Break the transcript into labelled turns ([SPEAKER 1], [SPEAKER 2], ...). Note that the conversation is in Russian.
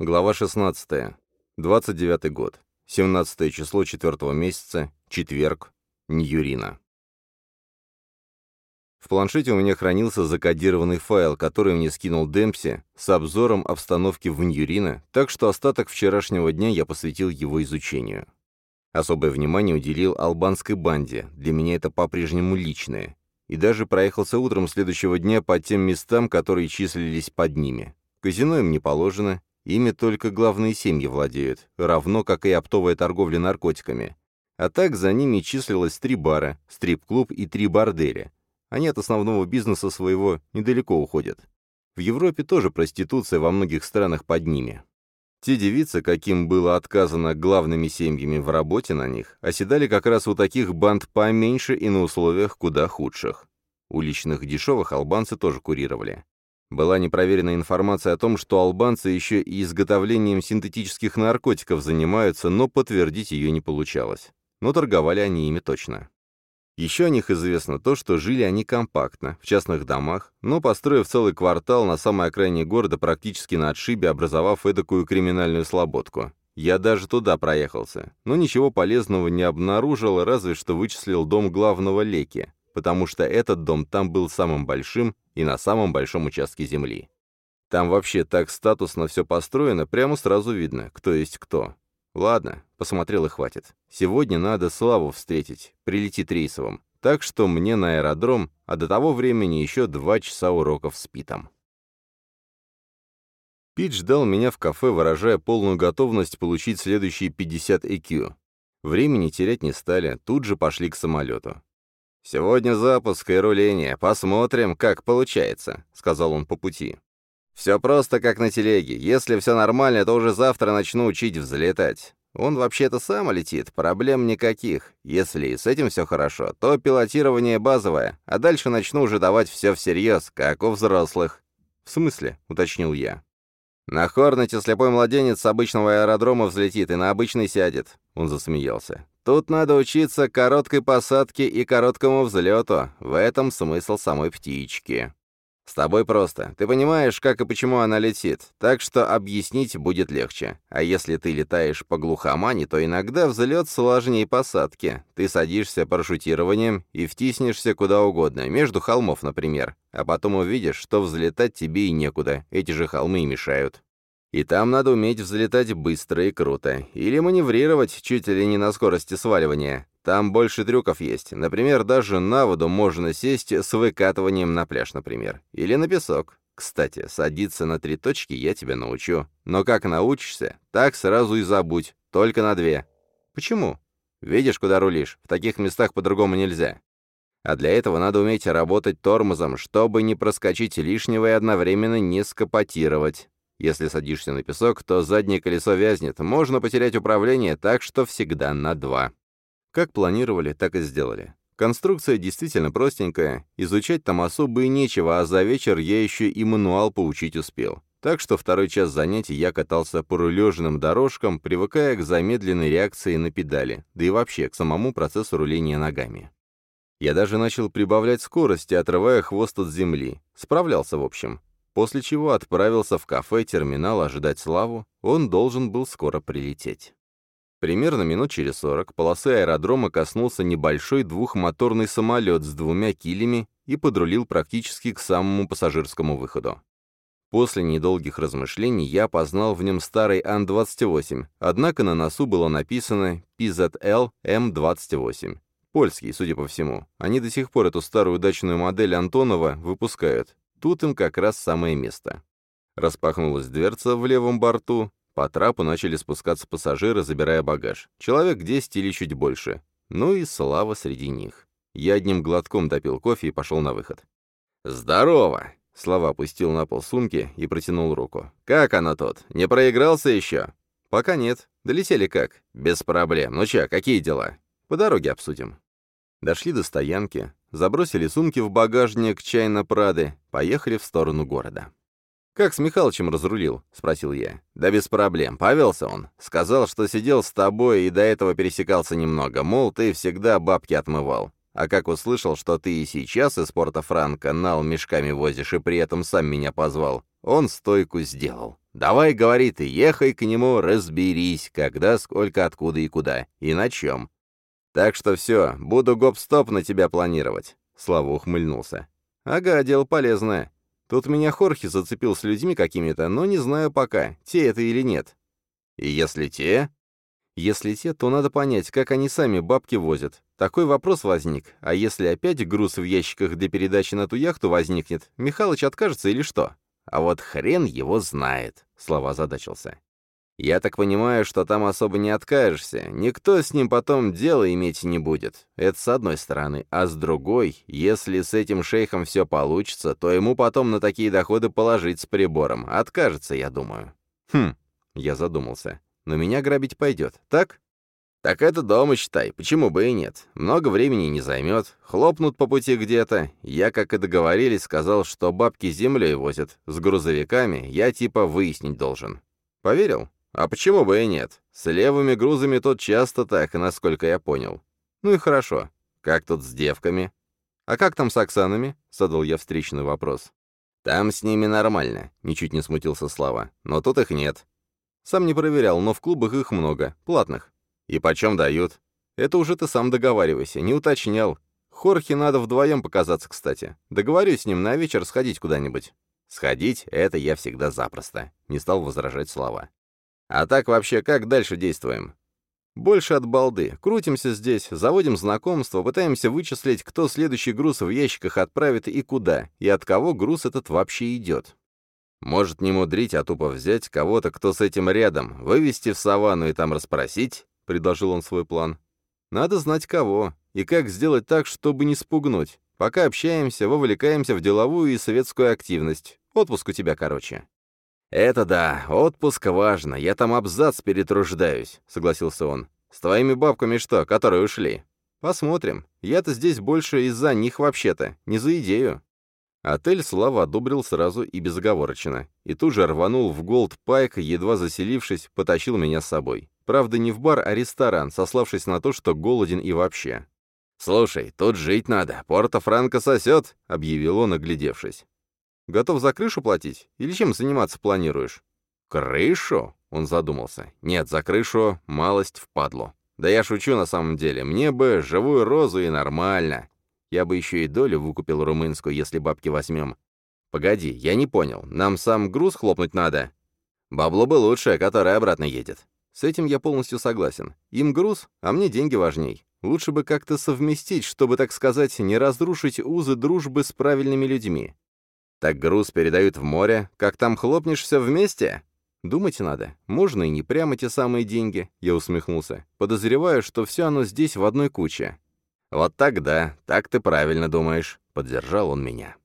[SPEAKER 1] Глава 16. 29 год. 17 число 4 месяца. Четверг. Ньюрина. В планшете у меня хранился закодированный файл, который мне скинул Демпси с обзором обстановки в Ньюрино, так что остаток вчерашнего дня я посвятил его изучению. Особое внимание уделил албанской банде, для меня это по-прежнему личное, и даже проехался утром следующего дня по тем местам, которые числились под ними. Казино им не положено, Ими только главные семьи владеют, равно как и оптовая торговля наркотиками. А так за ними числилось три бара, стрип-клуб и три борделя. Они от основного бизнеса своего недалеко уходят. В Европе тоже проституция во многих странах под ними. Те девицы, каким было отказано главными семьями в работе на них, оседали как раз у таких банд поменьше и на условиях куда худших. Уличных дешевых албанцы тоже курировали. Была непроверенная информация о том, что албанцы еще и изготовлением синтетических наркотиков занимаются, но подтвердить ее не получалось. Но торговали они ими точно. Еще о них известно то, что жили они компактно, в частных домах, но построив целый квартал на самой окраине города практически на отшибе, образовав эдакую криминальную слободку. Я даже туда проехался, но ничего полезного не обнаружил, разве что вычислил дом главного Леки, потому что этот дом там был самым большим и на самом большом участке земли. Там вообще так статусно все построено, прямо сразу видно, кто есть кто. Ладно, посмотрел и хватит. Сегодня надо Славу встретить, прилетит рейсовым. Так что мне на аэродром, а до того времени еще два часа уроков с Питом. Пит ждал меня в кафе, выражая полную готовность получить следующие 50 EQ. Времени терять не стали, тут же пошли к самолету. «Сегодня запуск и руление. Посмотрим, как получается», — сказал он по пути. «Все просто как на телеге. Если все нормально, то уже завтра начну учить взлетать. Он вообще-то сам летит, проблем никаких. Если и с этим все хорошо, то пилотирование базовое, а дальше начну уже давать все всерьез, как у взрослых». «В смысле?» — уточнил я. «На Хорнете слепой младенец с обычного аэродрома взлетит и на обычный сядет», — он засмеялся. Тут надо учиться короткой посадке и короткому взлету. В этом смысл самой птички. С тобой просто. Ты понимаешь, как и почему она летит, так что объяснить будет легче. А если ты летаешь по глухомане, то иногда взлет сложнее посадки. Ты садишься парашютированием и втиснешься куда угодно, между холмов, например. А потом увидишь, что взлетать тебе и некуда, эти же холмы и мешают. И там надо уметь взлетать быстро и круто. Или маневрировать чуть ли не на скорости сваливания. Там больше трюков есть. Например, даже на воду можно сесть с выкатыванием на пляж, например. Или на песок. Кстати, садиться на три точки я тебя научу. Но как научишься, так сразу и забудь. Только на две. Почему? Видишь, куда рулишь? В таких местах по-другому нельзя. А для этого надо уметь работать тормозом, чтобы не проскочить лишнего и одновременно не скопотировать. Если садишься на песок, то заднее колесо вязнет, можно потерять управление, так что всегда на два. Как планировали, так и сделали. Конструкция действительно простенькая, изучать там особо и нечего, а за вечер я еще и мануал поучить успел. Так что второй час занятий я катался по рулежным дорожкам, привыкая к замедленной реакции на педали, да и вообще к самому процессу руления ногами. Я даже начал прибавлять скорости, отрывая хвост от земли. Справлялся, в общем после чего отправился в кафе-терминал ожидать Славу, он должен был скоро прилететь. Примерно минут через сорок полосы аэродрома коснулся небольшой двухмоторный самолет с двумя килями и подрулил практически к самому пассажирскому выходу. После недолгих размышлений я опознал в нем старый Ан-28, однако на носу было написано PZL M28. Польский, судя по всему. Они до сих пор эту старую дачную модель Антонова выпускают. Тут им как раз самое место. Распахнулась дверца в левом борту, по трапу начали спускаться пассажиры, забирая багаж. Человек 10 или чуть больше. Ну и слава среди них. Я одним глотком допил кофе и пошел на выход. «Здорово!» Слава опустил на пол сумки и протянул руку. «Как она тут? Не проигрался еще?» «Пока нет. Долетели как?» «Без проблем. Ну чё, какие дела?» «По дороге обсудим». Дошли до стоянки, забросили сумки в багажник чайно Прады, поехали в сторону города. «Как с Михалычем разрулил?» — спросил я. «Да без проблем. Повелся он. Сказал, что сидел с тобой и до этого пересекался немного, мол, ты всегда бабки отмывал. А как услышал, что ты и сейчас из порта Франка нал мешками возишь и при этом сам меня позвал, он стойку сделал. Давай, говори ты, ехай к нему, разберись, когда, сколько, откуда и куда, и на чем. Так что все, буду гоп-стоп на тебя планировать. Слава ухмыльнулся. Ага, дело полезное. Тут меня Хорхи зацепил с людьми какими-то, но не знаю пока, те это или нет. И если те... Если те, то надо понять, как они сами бабки возят. Такой вопрос возник. А если опять груз в ящиках для передачи на ту яхту возникнет, Михалыч откажется или что? А вот хрен его знает, Слова задачился. Я так понимаю, что там особо не откажешься. Никто с ним потом дело иметь не будет. Это с одной стороны. А с другой, если с этим шейхом все получится, то ему потом на такие доходы положить с прибором. Откажется, я думаю. Хм, я задумался но меня грабить пойдет, так? Так это дома, считай, почему бы и нет. Много времени не займет, хлопнут по пути где-то. Я, как и договорились, сказал, что бабки землей возят. С грузовиками я типа выяснить должен. Поверил? А почему бы и нет? С левыми грузами тут часто так, насколько я понял. Ну и хорошо. Как тут с девками? А как там с Оксанами? Задал я встречный вопрос. Там с ними нормально, ничуть не смутился Слава. Но тут их нет. Сам не проверял, но в клубах их много, платных. И почем дают? Это уже ты сам договаривайся, не уточнял. Хорхе надо вдвоем показаться, кстати. Договорюсь с ним на вечер сходить куда-нибудь. Сходить — это я всегда запросто. Не стал возражать Слава. А так вообще как дальше действуем? Больше от балды. Крутимся здесь, заводим знакомства, пытаемся вычислить, кто следующий груз в ящиках отправит и куда, и от кого груз этот вообще идет. Может, не мудрить, а тупо взять кого-то, кто с этим рядом, вывести в саванну и там расспросить, — предложил он свой план. Надо знать кого, и как сделать так, чтобы не спугнуть. Пока общаемся, вовлекаемся в деловую и советскую активность. Отпуск у тебя короче. «Это да, отпуск важно, я там абзац перетруждаюсь», — согласился он. «С твоими бабками что, которые ушли?» «Посмотрим. Я-то здесь больше из-за них вообще-то, не за идею». Отель Слава одобрил сразу и безоговорочно, и тут же рванул в Голд Пайк, едва заселившись, потащил меня с собой. Правда, не в бар, а ресторан, сославшись на то, что голоден и вообще. «Слушай, тут жить надо, Порто-Франко сосет», — объявил он, оглядевшись. «Готов за крышу платить? Или чем заниматься планируешь?» «Крышу?» — он задумался. «Нет, за крышу малость впадлу. Да я шучу на самом деле. Мне бы живую розу и нормально. Я бы еще и долю выкупил румынскую, если бабки возьмем. Погоди, я не понял. Нам сам груз хлопнуть надо? Бабло бы лучшее, которое обратно едет. С этим я полностью согласен. Им груз, а мне деньги важней. Лучше бы как-то совместить, чтобы, так сказать, не разрушить узы дружбы с правильными людьми. Так груз передают в море, как там хлопнешься вместе? Думать надо. Можно и не прямо те самые деньги, я усмехнулся. Подозреваю, что все оно здесь в одной куче. «Вот так да, так ты правильно думаешь», — поддержал он меня.